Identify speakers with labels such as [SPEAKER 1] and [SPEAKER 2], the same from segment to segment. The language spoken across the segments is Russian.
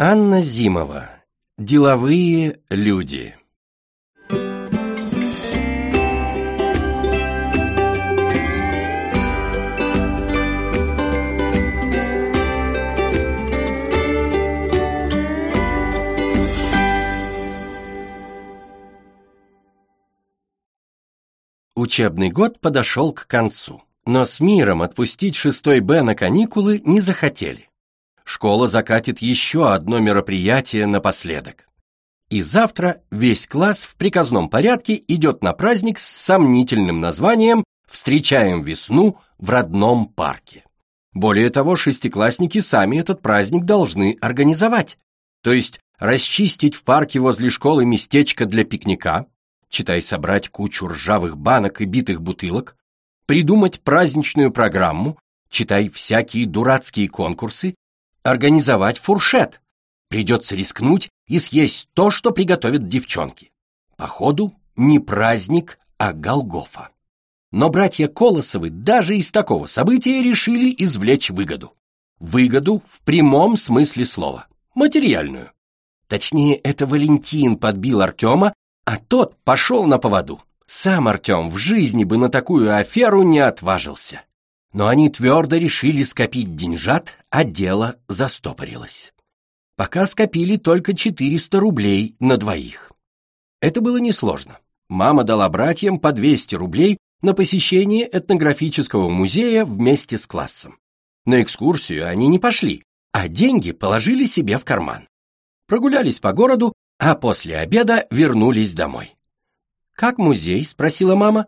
[SPEAKER 1] Анна Зимова. Деловые люди. Учебный год подошел к концу, но с миром отпустить шестой Б на каникулы не захотели. Школа закатит еще одно мероприятие напоследок. И завтра весь класс в приказном порядке идет на праздник с сомнительным названием «Встречаем весну в родном парке». Более того, шестиклассники сами этот праздник должны организовать, то есть расчистить в парке возле школы местечко для пикника, читай собрать кучу ржавых банок и битых бутылок, придумать праздничную программу, читай всякие дурацкие конкурсы, организовать фуршет. Придется рискнуть и съесть то, что приготовят девчонки. Походу, не праздник, а Голгофа. Но братья Колосовы даже из такого события решили извлечь выгоду. Выгоду в прямом смысле слова, материальную. Точнее, это Валентин подбил Артема а тот пошел на поводу. Сам Артем в жизни бы на такую аферу не отважился. Но они твердо решили скопить деньжат, а дело застопорилось. Пока скопили только 400 рублей на двоих. Это было несложно. Мама дала братьям по 200 рублей на посещение этнографического музея вместе с классом. На экскурсию они не пошли, а деньги положили себе в карман. Прогулялись по городу а после обеда вернулись домой. «Как музей?» — спросила мама.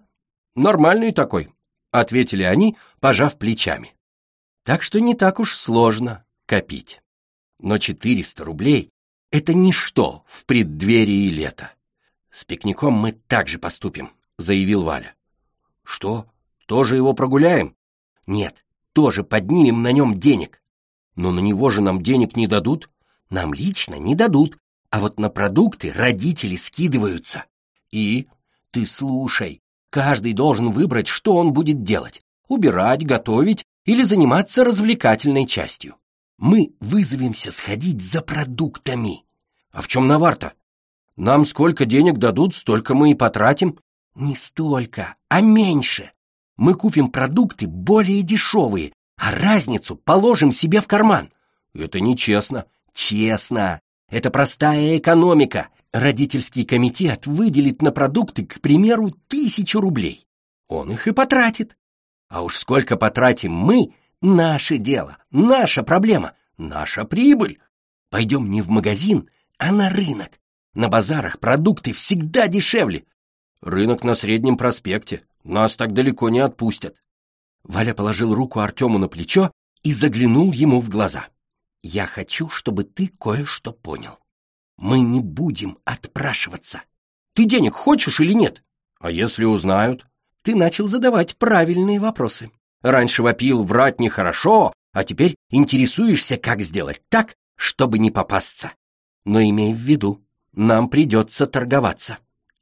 [SPEAKER 1] «Нормальный такой», — ответили они, пожав плечами. Так что не так уж сложно копить. Но 400 рублей — это ничто в преддверии лета. «С пикником мы так же поступим», — заявил Валя. «Что, тоже его прогуляем?» «Нет, тоже поднимем на нем денег». «Но на него же нам денег не дадут?» «Нам лично не дадут, а вот на продукты родители скидываются. И ты слушай, каждый должен выбрать, что он будет делать. Убирать, готовить или заниматься развлекательной частью. Мы вызовемся сходить за продуктами. А в чем навар-то? Нам сколько денег дадут, столько мы и потратим. Не столько, а меньше. Мы купим продукты более дешевые, а разницу положим себе в карман. Это нечестно. Честно. Это простая экономика. Родительский комитет выделит на продукты, к примеру, тысячу рублей. Он их и потратит. А уж сколько потратим мы, наше дело, наша проблема, наша прибыль. Пойдем не в магазин, а на рынок. На базарах продукты всегда дешевле. Рынок на Среднем проспекте. Нас так далеко не отпустят. Валя положил руку Артему на плечо и заглянул ему в глаза. Я хочу, чтобы ты кое-что понял. Мы не будем отпрашиваться. Ты денег хочешь или нет? А если узнают? Ты начал задавать правильные вопросы. Раньше вопил врать нехорошо, а теперь интересуешься, как сделать так, чтобы не попасться. Но имей в виду, нам придется торговаться.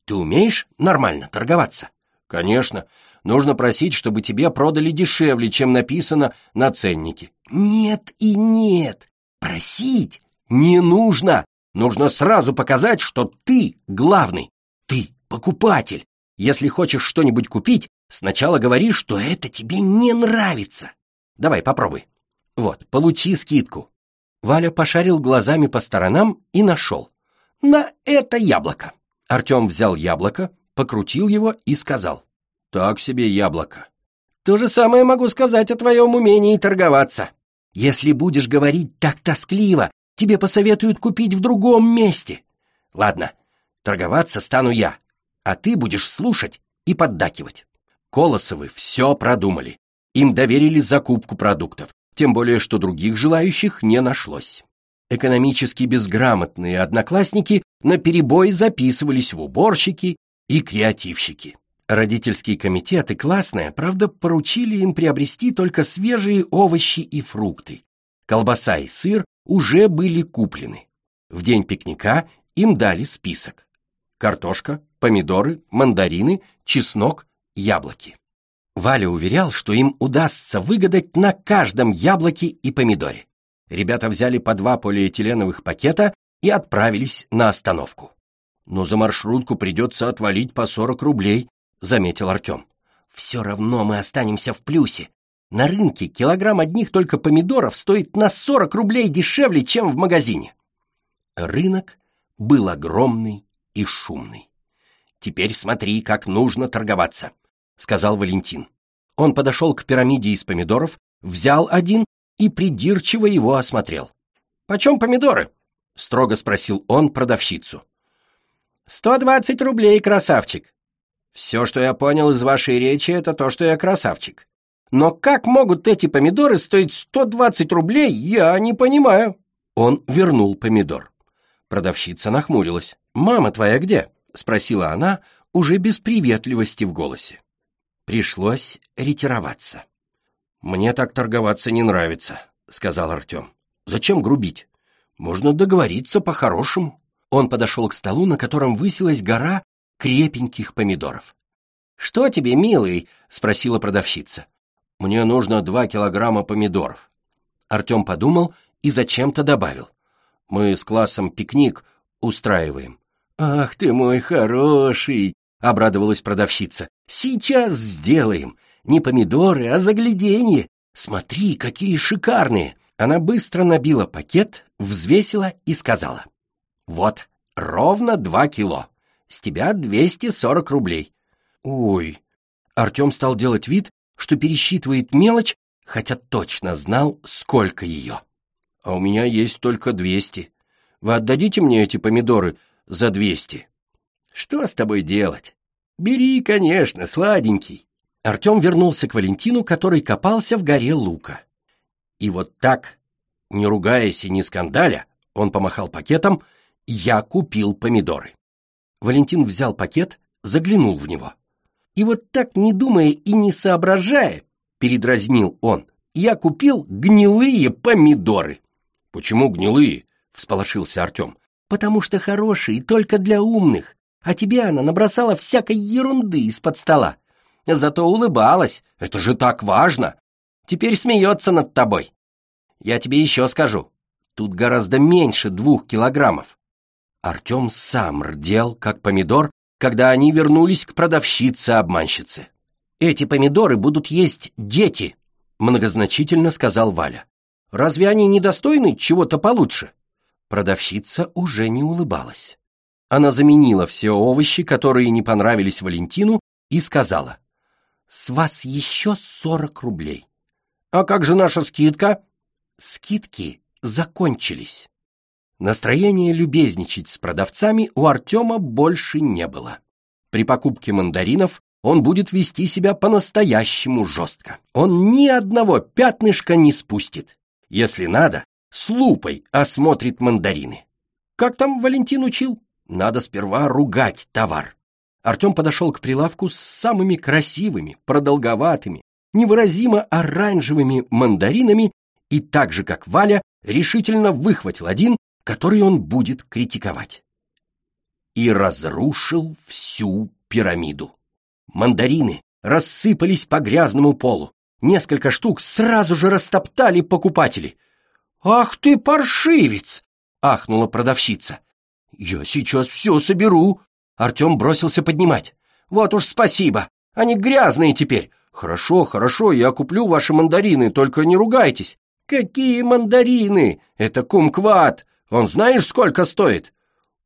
[SPEAKER 1] Ты умеешь нормально торговаться? Конечно. Нужно просить, чтобы тебе продали дешевле, чем написано на ценнике. Нет и нет. Просить не нужно. Нужно сразу показать, что ты главный. Ты покупатель. Если хочешь что-нибудь купить, сначала говори, что это тебе не нравится. Давай, попробуй. Вот, получи скидку. Валя пошарил глазами по сторонам и нашел. На это яблоко. Артем взял яблоко, покрутил его и сказал. Так себе яблоко. То же самое могу сказать о твоем умении торговаться. Если будешь говорить так тоскливо, тебе посоветуют купить в другом месте. Ладно, торговаться стану я, а ты будешь слушать и поддакивать. Колосовы все продумали. Им доверили закупку продуктов, тем более что других желающих не нашлось. Экономически безграмотные одноклассники наперебой записывались в уборщики и креативщики. Родительский комитет и классная, правда, поручили им приобрести только свежие овощи и фрукты. Колбаса и сыр уже были куплены. В день пикника им дали список. Картошка, помидоры, мандарины, чеснок, яблоки. Валя уверял, что им удастся выгадать на каждом яблоке и помидоре. Ребята взяли по два полиэтиленовых пакета и отправились на остановку. «Но за маршрутку придется отвалить по 40 рублей», — заметил Артем. «Все равно мы останемся в плюсе. На рынке килограмм одних только помидоров стоит на 40 рублей дешевле, чем в магазине». Рынок был огромный и шумный. «Теперь смотри, как нужно торговаться», — сказал Валентин. Он подошел к пирамиде из помидоров, взял один и придирчиво его осмотрел. «Почем помидоры?» — строго спросил он продавщицу. «Сто двадцать рублей, красавчик!» «Все, что я понял из вашей речи, это то, что я красавчик. Но как могут эти помидоры стоить сто двадцать рублей, я не понимаю!» Он вернул помидор. Продавщица нахмурилась. «Мама твоя где?» — спросила она, уже без приветливости в голосе. Пришлось ретироваться. «Мне так торговаться не нравится», — сказал Артем. «Зачем грубить? Можно договориться по-хорошему». Он подошел к столу, на котором высилась гора крепеньких помидоров. «Что тебе, милый?» — спросила продавщица. «Мне нужно два килограмма помидоров». Артем подумал и зачем-то добавил. «Мы с классом пикник устраиваем». «Ах ты мой хороший!» — обрадовалась продавщица. «Сейчас сделаем. Не помидоры, а загляденье. Смотри, какие шикарные!» Она быстро набила пакет, взвесила и сказала. «Вот, ровно два кило. С тебя 240 рублей». «Ой!» Артем стал делать вид, что пересчитывает мелочь, хотя точно знал, сколько ее. «А у меня есть только 200. Вы отдадите мне эти помидоры за 200?» «Что с тобой делать? Бери, конечно, сладенький». Артем вернулся к Валентину, который копался в горе лука. И вот так, не ругаясь и не скандаля, он помахал пакетом, я купил помидоры. Валентин взял пакет, заглянул в него. И вот так, не думая и не соображая, передразнил он, я купил гнилые помидоры. Почему гнилые? Всполошился Артем. Потому что хорошие только для умных, а тебе она набросала всякой ерунды из-под стола. Зато улыбалась, это же так важно. Теперь смеется над тобой. Я тебе еще скажу, тут гораздо меньше двух килограммов. Артем сам рдел, как помидор, когда они вернулись к продавщице-обманщице. «Эти помидоры будут есть дети», — многозначительно сказал Валя. «Разве они недостойны чего-то получше?» Продавщица уже не улыбалась. Она заменила все овощи, которые не понравились Валентину, и сказала, «С вас еще сорок рублей». «А как же наша скидка?» «Скидки закончились». Настроение любезничать с продавцами у Артема больше не было. При покупке мандаринов он будет вести себя по-настоящему жестко. Он ни одного пятнышка не спустит. Если надо, с лупой осмотрит мандарины. Как там Валентин учил? Надо сперва ругать товар. Артем подошел к прилавку с самыми красивыми, продолговатыми, невыразимо оранжевыми мандаринами и так же, как Валя, решительно выхватил один который он будет критиковать. И разрушил всю пирамиду. Мандарины рассыпались по грязному полу. Несколько штук сразу же растоптали покупатели. «Ах ты, паршивец!» — ахнула продавщица. «Я сейчас все соберу!» Артем бросился поднимать. «Вот уж спасибо! Они грязные теперь!» «Хорошо, хорошо, я куплю ваши мандарины, только не ругайтесь!» «Какие мандарины? Это кумкват! Он знаешь, сколько стоит?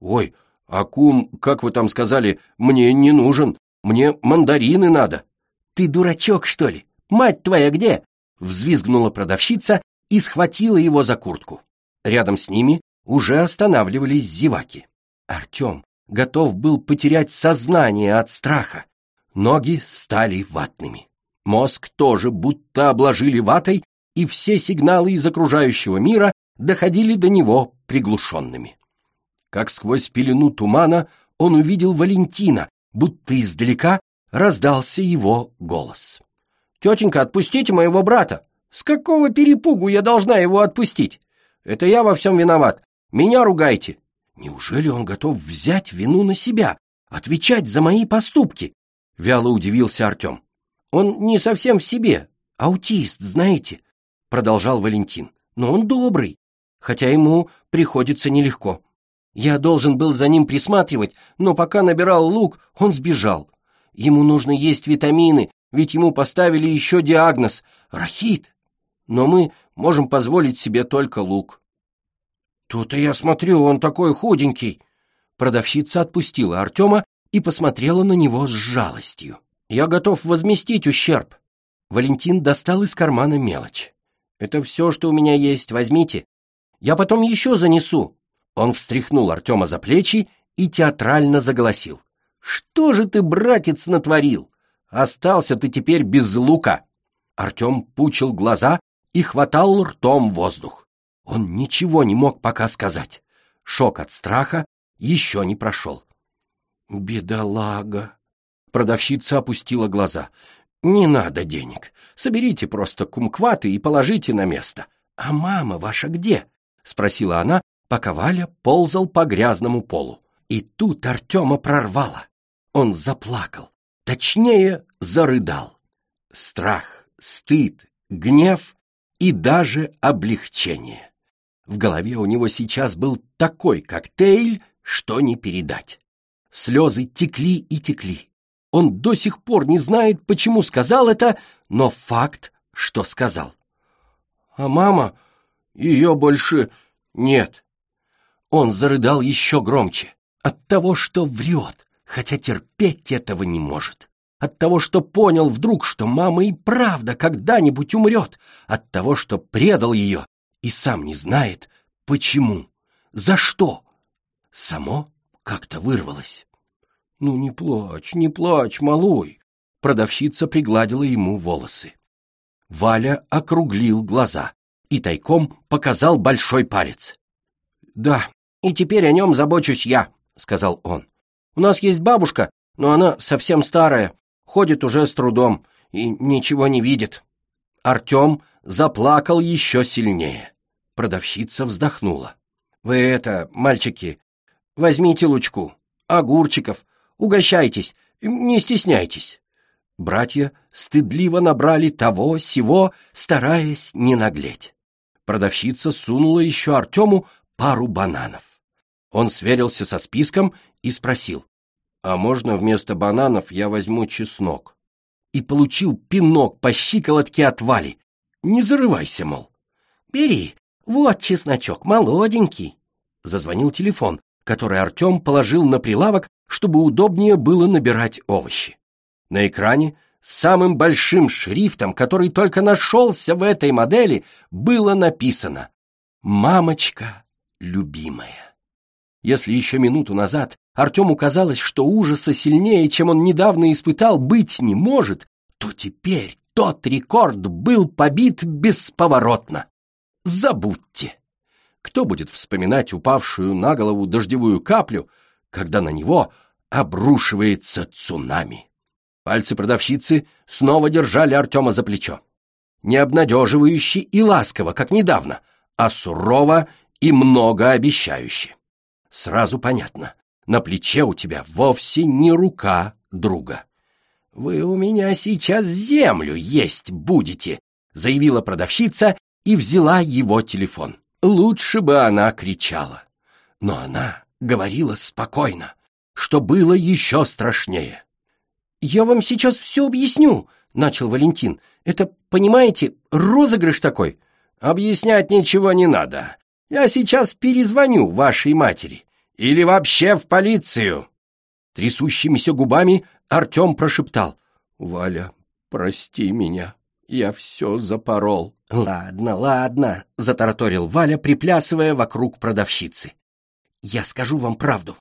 [SPEAKER 1] Ой, а кум, как вы там сказали, мне не нужен. Мне мандарины надо. Ты дурачок, что ли? Мать твоя где? Взвизгнула продавщица и схватила его за куртку. Рядом с ними уже останавливались зеваки. Артем готов был потерять сознание от страха. Ноги стали ватными. Мозг тоже будто обложили ватой, и все сигналы из окружающего мира доходили до него приглушенными. Как сквозь пелену тумана он увидел Валентина, будто издалека раздался его голос. «Тетенька, отпустите моего брата! С какого перепугу я должна его отпустить? Это я во всем виноват. Меня ругайте!» Неужели он готов взять вину на себя, отвечать за мои поступки? Вяло удивился Артем. Он не совсем в себе, аутист, знаете, продолжал Валентин. но он добрый, хотя ему приходится нелегко. Я должен был за ним присматривать, но пока набирал лук, он сбежал. Ему нужно есть витамины, ведь ему поставили еще диагноз – рахит. Но мы можем позволить себе только лук. Тут-то я смотрю, он такой худенький. Продавщица отпустила Артема и посмотрела на него с жалостью. Я готов возместить ущерб. Валентин достал из кармана мелочь. Это все, что у меня есть, возьмите. Я потом еще занесу. Он встряхнул Артема за плечи и театрально заголосил. «Что же ты, братец, натворил? Остался ты теперь без лука!» Артем пучил глаза и хватал ртом воздух. Он ничего не мог пока сказать. Шок от страха еще не прошел. «Бедолага!» Продавщица опустила глаза. «Не надо денег. Соберите просто кумкваты и положите на место. А мама ваша где?» — спросила она, пока Валя ползал по грязному полу. И тут Артема прорвало. Он заплакал, точнее, зарыдал. Страх, стыд, гнев и даже облегчение. В голове у него сейчас был такой коктейль, что не передать. Слезы текли и текли. Он до сих пор не знает, почему сказал это, но факт, что сказал. А мама, ее больше нет. Он зарыдал еще громче. От того, что врет, хотя терпеть этого не может. От того, что понял вдруг, что мама и правда когда-нибудь умрет. От того, что предал ее и сам не знает, почему, за что. Само как-то вырвалось. «Ну не плачь, не плачь, малой!» Продавщица пригладила ему волосы. Валя округлил глаза и тайком показал большой палец. «Да, «И теперь о нем забочусь я», — сказал он. «У нас есть бабушка, но она совсем старая, ходит уже с трудом и ничего не видит». Артем заплакал еще сильнее. Продавщица вздохнула. «Вы это, мальчики, возьмите лучку, огурчиков, угощайтесь, не стесняйтесь». Братья стыдливо набрали того, сего, стараясь не наглеть. Продавщица сунула еще Артему пару бананов. Он сверился со списком и спросил, «А можно вместо бананов я возьму чеснок?» И получил пинок по щиколотке от Вали. «Не зарывайся, мол». «Бери, вот чесночок, молоденький». Зазвонил телефон, который Артем положил на прилавок, чтобы удобнее было набирать овощи. На экране самым большим шрифтом, который только нашелся в этой модели, было написано «Мамочка любимая». Если еще минуту назад Артему казалось, что ужаса сильнее, чем он недавно испытал, быть не может, то теперь тот рекорд был побит бесповоротно. Забудьте. Кто будет вспоминать упавшую на голову дождевую каплю, когда на него обрушивается цунами? Пальцы продавщицы снова держали Артема за плечо. Не обнадеживающе и ласково, как недавно, а сурово и многообещающе. Сразу понятно, на плече у тебя вовсе не рука друга. «Вы у меня сейчас землю есть будете», — заявила продавщица и взяла его телефон. Лучше бы она кричала. Но она говорила спокойно, что было еще страшнее. «Я вам сейчас все объясню», — начал Валентин. «Это, понимаете, розыгрыш такой». «Объяснять ничего не надо. Я сейчас перезвоню вашей матери. Или вообще в полицию!» Трясущимися губами Артем прошептал. «Валя, прости меня, я все запорол». «Ладно, ладно», — затараторил Валя, приплясывая вокруг продавщицы. «Я скажу вам правду.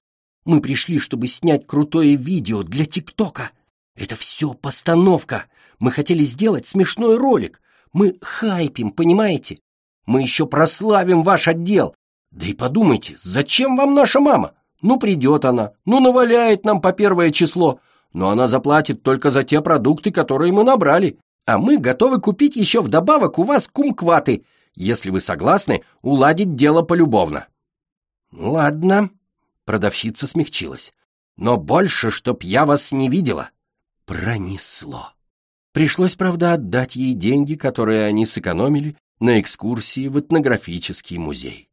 [SPEAKER 1] Мы пришли, чтобы снять крутое видео для ТикТока. Это все постановка. Мы хотели сделать смешной ролик. Мы хайпим, понимаете? Мы еще прославим ваш отдел. Да и подумайте, зачем вам наша мама? Ну, придет она, ну, наваляет нам по первое число, но она заплатит только за те продукты, которые мы набрали. А мы готовы купить еще вдобавок у вас кумкваты, если вы согласны уладить дело полюбовно. Ладно, продавщица смягчилась. Но больше, чтоб я вас не видела. Пронесло. Пришлось, правда, отдать ей деньги, которые они сэкономили, на экскурсии в этнографический музей.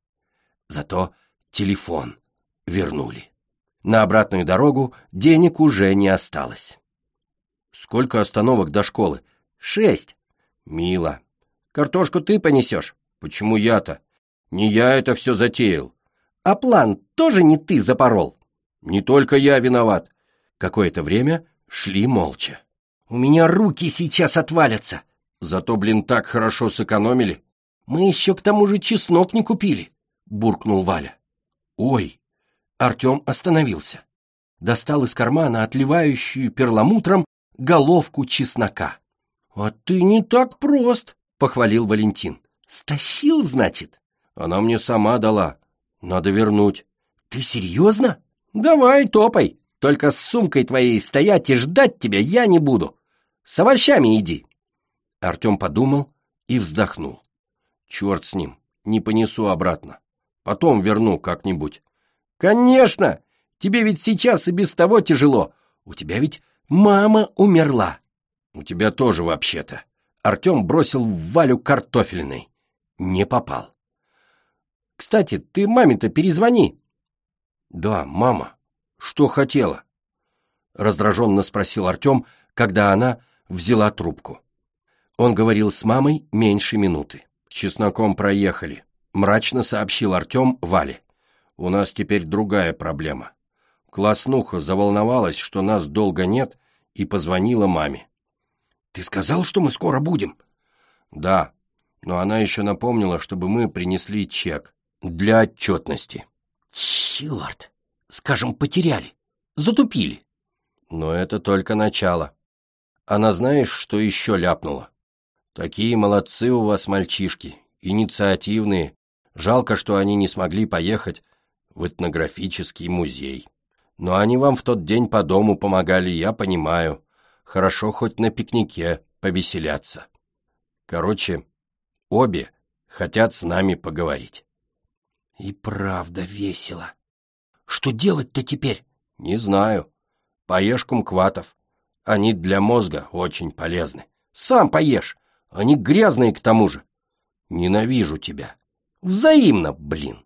[SPEAKER 1] Зато телефон вернули. На обратную дорогу денег уже не осталось. Сколько остановок до школы? Шесть. Мило. Картошку ты понесешь? Почему я-то? Не я это все затеял. А план тоже не ты запорол? Не только я виноват. Какое-то время шли молча. У меня руки сейчас отвалятся. Зато, блин, так хорошо сэкономили. Мы еще к тому же чеснок не купили, буркнул Валя. Ой! Артем остановился. Достал из кармана отливающую перламутром головку чеснока. «А ты не так прост», — похвалил Валентин. «Стащил, значит?» «Она мне сама дала. Надо вернуть». «Ты серьезно?» «Давай, топай. Только с сумкой твоей стоять и ждать тебя я не буду. С овощами иди». Артем подумал и вздохнул. «Черт с ним, не понесу обратно. Потом верну как-нибудь». «Конечно! Тебе ведь сейчас и без того тяжело. У тебя ведь мама умерла». «У тебя тоже вообще-то». Артем бросил в Валю картофельной. Не попал. «Кстати, ты маме-то перезвони». «Да, мама. Что хотела?» Раздраженно спросил Артем, когда она взяла трубку. Он говорил с мамой меньше минуты. чесноком проехали», — мрачно сообщил Артем Вале. «У нас теперь другая проблема. Класснуха заволновалась, что нас долго нет, и позвонила маме. «Ты сказал, что мы скоро будем?» «Да, но она еще напомнила, чтобы мы принесли чек для отчетности». «Черт! Скажем, потеряли, затупили». «Но это только начало. Она знаешь, что еще ляпнула?» Такие молодцы у вас мальчишки, инициативные. Жалко, что они не смогли поехать в этнографический музей. Но они вам в тот день по дому помогали, я понимаю. Хорошо хоть на пикнике повеселяться. Короче, обе хотят с нами поговорить. И правда весело. Что делать-то теперь? Не знаю. Поешь кумкватов. Они для мозга очень полезны. Сам поешь. Они грязные к тому же. Ненавижу тебя. Взаимно, блин.